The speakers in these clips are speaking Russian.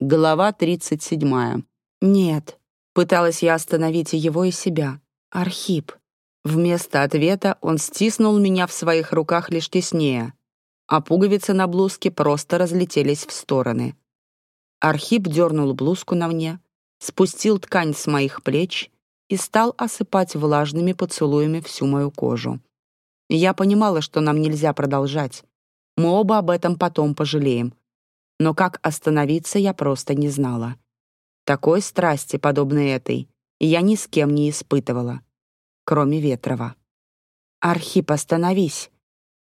Глава 37. «Нет», — пыталась я остановить его и себя. «Архип». Вместо ответа он стиснул меня в своих руках лишь теснее, а пуговицы на блузке просто разлетелись в стороны. Архип дернул блузку на мне, спустил ткань с моих плеч и стал осыпать влажными поцелуями всю мою кожу. Я понимала, что нам нельзя продолжать. Мы оба об этом потом пожалеем, но как остановиться я просто не знала. Такой страсти, подобной этой, я ни с кем не испытывала, кроме Ветрова. «Архип, остановись!»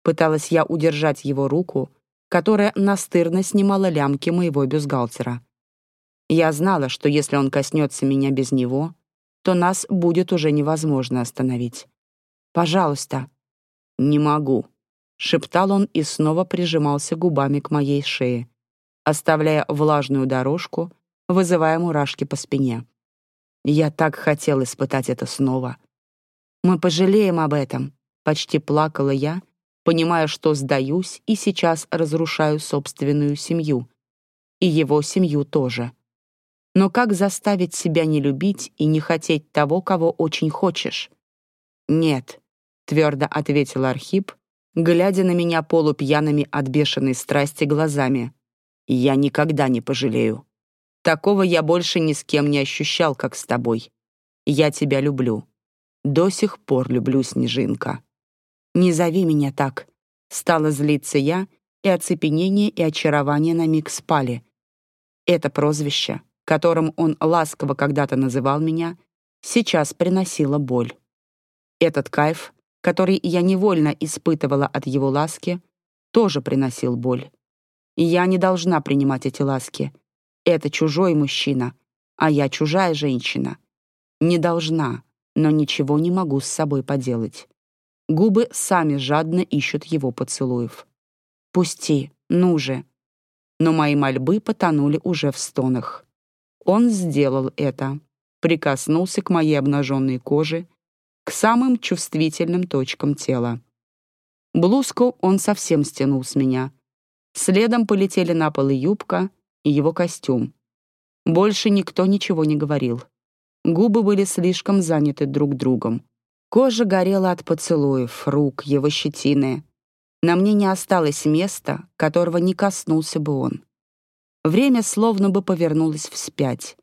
Пыталась я удержать его руку, которая настырно снимала лямки моего бюстгальтера. Я знала, что если он коснется меня без него, то нас будет уже невозможно остановить. «Пожалуйста». «Не могу», — шептал он и снова прижимался губами к моей шее оставляя влажную дорожку, вызывая мурашки по спине. Я так хотел испытать это снова. «Мы пожалеем об этом», — почти плакала я, понимая, что сдаюсь и сейчас разрушаю собственную семью. И его семью тоже. Но как заставить себя не любить и не хотеть того, кого очень хочешь? «Нет», — твердо ответил Архип, глядя на меня полупьяными от бешеной страсти глазами. Я никогда не пожалею. Такого я больше ни с кем не ощущал, как с тобой. Я тебя люблю. До сих пор люблю, Снежинка. Не зови меня так. Стала злиться я, и оцепенение и очарование на миг спали. Это прозвище, которым он ласково когда-то называл меня, сейчас приносило боль. Этот кайф, который я невольно испытывала от его ласки, тоже приносил боль. Я не должна принимать эти ласки. Это чужой мужчина, а я чужая женщина. Не должна, но ничего не могу с собой поделать. Губы сами жадно ищут его поцелуев. «Пусти, ну же!» Но мои мольбы потонули уже в стонах. Он сделал это, прикоснулся к моей обнаженной коже, к самым чувствительным точкам тела. Блузку он совсем стянул с меня — Следом полетели на пол и юбка, и его костюм. Больше никто ничего не говорил. Губы были слишком заняты друг другом. Кожа горела от поцелуев, рук, его щетины. На мне не осталось места, которого не коснулся бы он. Время словно бы повернулось вспять.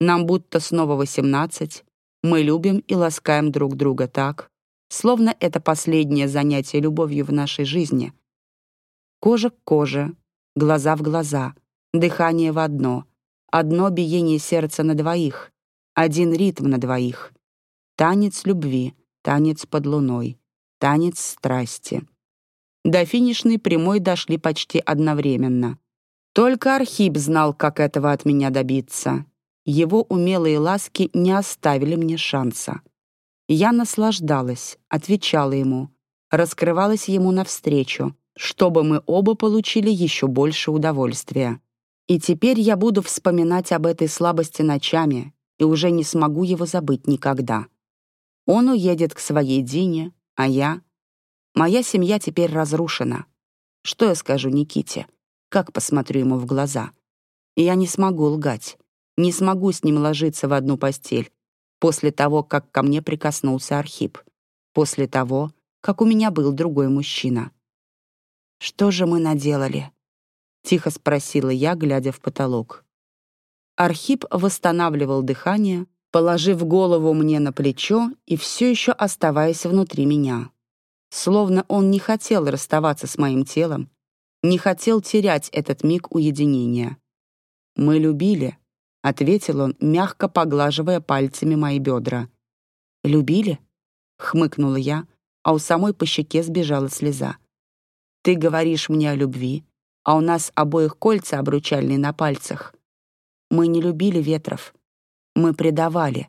Нам будто снова восемнадцать. Мы любим и ласкаем друг друга так, словно это последнее занятие любовью в нашей жизни — Кожа к коже, глаза в глаза, дыхание в одно, одно биение сердца на двоих, один ритм на двоих. Танец любви, танец под луной, танец страсти. До финишной прямой дошли почти одновременно. Только Архип знал, как этого от меня добиться. Его умелые ласки не оставили мне шанса. Я наслаждалась, отвечала ему, раскрывалась ему навстречу, чтобы мы оба получили еще больше удовольствия. И теперь я буду вспоминать об этой слабости ночами и уже не смогу его забыть никогда. Он уедет к своей Дине, а я... Моя семья теперь разрушена. Что я скажу Никите? Как посмотрю ему в глаза? Я не смогу лгать, не смогу с ним ложиться в одну постель после того, как ко мне прикоснулся Архип, после того, как у меня был другой мужчина. «Что же мы наделали?» — тихо спросила я, глядя в потолок. Архип восстанавливал дыхание, положив голову мне на плечо и все еще оставаясь внутри меня. Словно он не хотел расставаться с моим телом, не хотел терять этот миг уединения. «Мы любили», — ответил он, мягко поглаживая пальцами мои бедра. «Любили?» — хмыкнула я, а у самой по щеке сбежала слеза. Ты говоришь мне о любви, а у нас обоих кольца обручальные на пальцах. Мы не любили ветров. Мы предавали.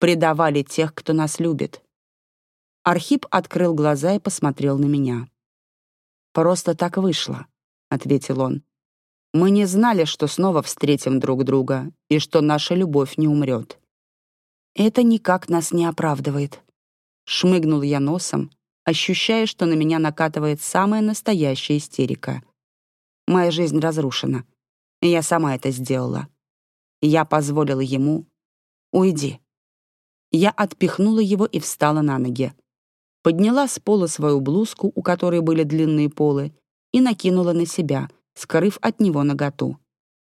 Предавали тех, кто нас любит. Архип открыл глаза и посмотрел на меня. «Просто так вышло», — ответил он. «Мы не знали, что снова встретим друг друга и что наша любовь не умрет. Это никак нас не оправдывает». Шмыгнул я носом, ощущая, что на меня накатывает самая настоящая истерика. Моя жизнь разрушена. Я сама это сделала. Я позволила ему... Уйди. Я отпихнула его и встала на ноги. Подняла с пола свою блузку, у которой были длинные полы, и накинула на себя, скрыв от него наготу.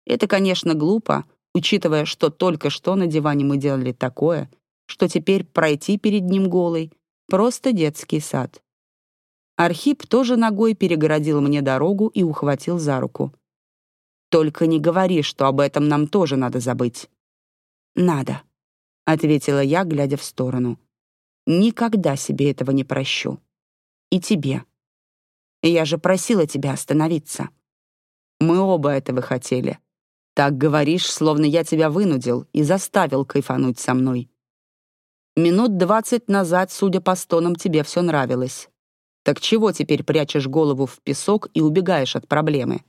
Это, конечно, глупо, учитывая, что только что на диване мы делали такое, что теперь пройти перед ним голой — просто детский сад. Архип тоже ногой перегородил мне дорогу и ухватил за руку. «Только не говори, что об этом нам тоже надо забыть». «Надо», — ответила я, глядя в сторону. «Никогда себе этого не прощу. И тебе. Я же просила тебя остановиться». «Мы оба этого хотели. Так говоришь, словно я тебя вынудил и заставил кайфануть со мной. Минут двадцать назад, судя по стонам, тебе все нравилось. Так чего теперь прячешь голову в песок и убегаешь от проблемы?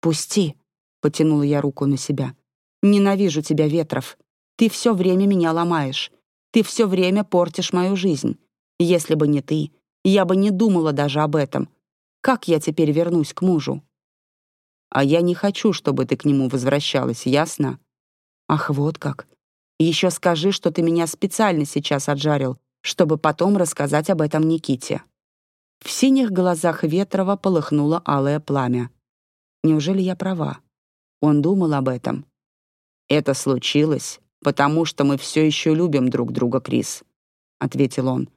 «Пусти», — потянула я руку на себя. «Ненавижу тебя, Ветров. Ты все время меня ломаешь. Ты все время портишь мою жизнь. Если бы не ты, я бы не думала даже об этом. Как я теперь вернусь к мужу?» «А я не хочу, чтобы ты к нему возвращалась, ясно?» «Ах, вот как. Еще скажи, что ты меня специально сейчас отжарил, чтобы потом рассказать об этом Никите». В синих глазах Ветрова полыхнуло алое пламя. Неужели я права? Он думал об этом. «Это случилось, потому что мы все еще любим друг друга, Крис», — ответил он.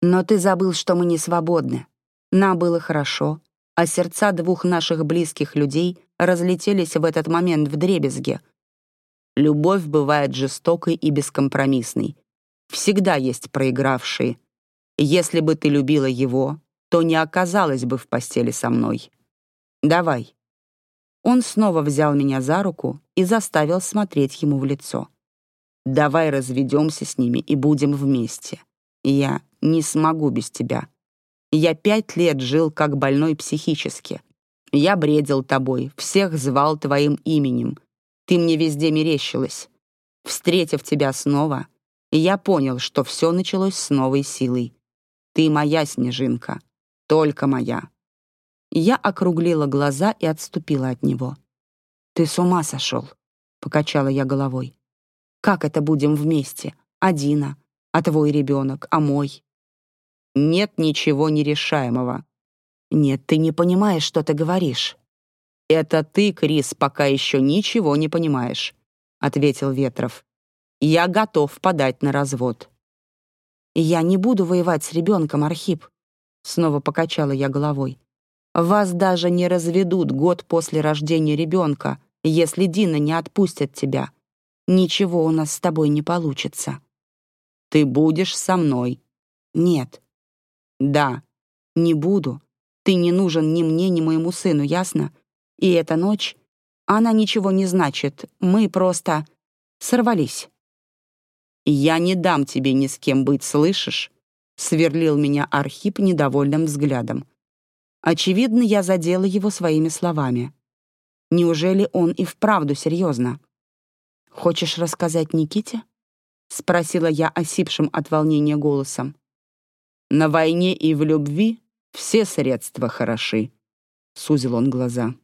«Но ты забыл, что мы не свободны. Нам было хорошо, а сердца двух наших близких людей разлетелись в этот момент в дребезге, Любовь бывает жестокой и бескомпромиссной. Всегда есть проигравшие. Если бы ты любила его, то не оказалась бы в постели со мной. Давай. Он снова взял меня за руку и заставил смотреть ему в лицо. Давай разведемся с ними и будем вместе. Я не смогу без тебя. Я пять лет жил как больной психически. Я бредил тобой, всех звал твоим именем, ты мне везде мерещилась. Встретив тебя снова, я понял, что все началось с новой силой. Ты моя снежинка, только моя. Я округлила глаза и отступила от него. «Ты с ума сошел», — покачала я головой. «Как это будем вместе? Одина, а твой ребенок, а мой?» «Нет ничего нерешаемого». «Нет, ты не понимаешь, что ты говоришь». «Это ты, Крис, пока еще ничего не понимаешь», — ответил Ветров. «Я готов подать на развод». «Я не буду воевать с ребенком, Архип», — снова покачала я головой. «Вас даже не разведут год после рождения ребенка, если Дина не отпустит тебя. Ничего у нас с тобой не получится». «Ты будешь со мной». «Нет». «Да». «Не буду. Ты не нужен ни мне, ни моему сыну, ясно? И эта ночь, она ничего не значит, мы просто сорвались. «Я не дам тебе ни с кем быть, слышишь?» — сверлил меня Архип недовольным взглядом. Очевидно, я задела его своими словами. Неужели он и вправду серьезно? «Хочешь рассказать Никите?» — спросила я осипшим от волнения голосом. «На войне и в любви все средства хороши», — сузил он глаза.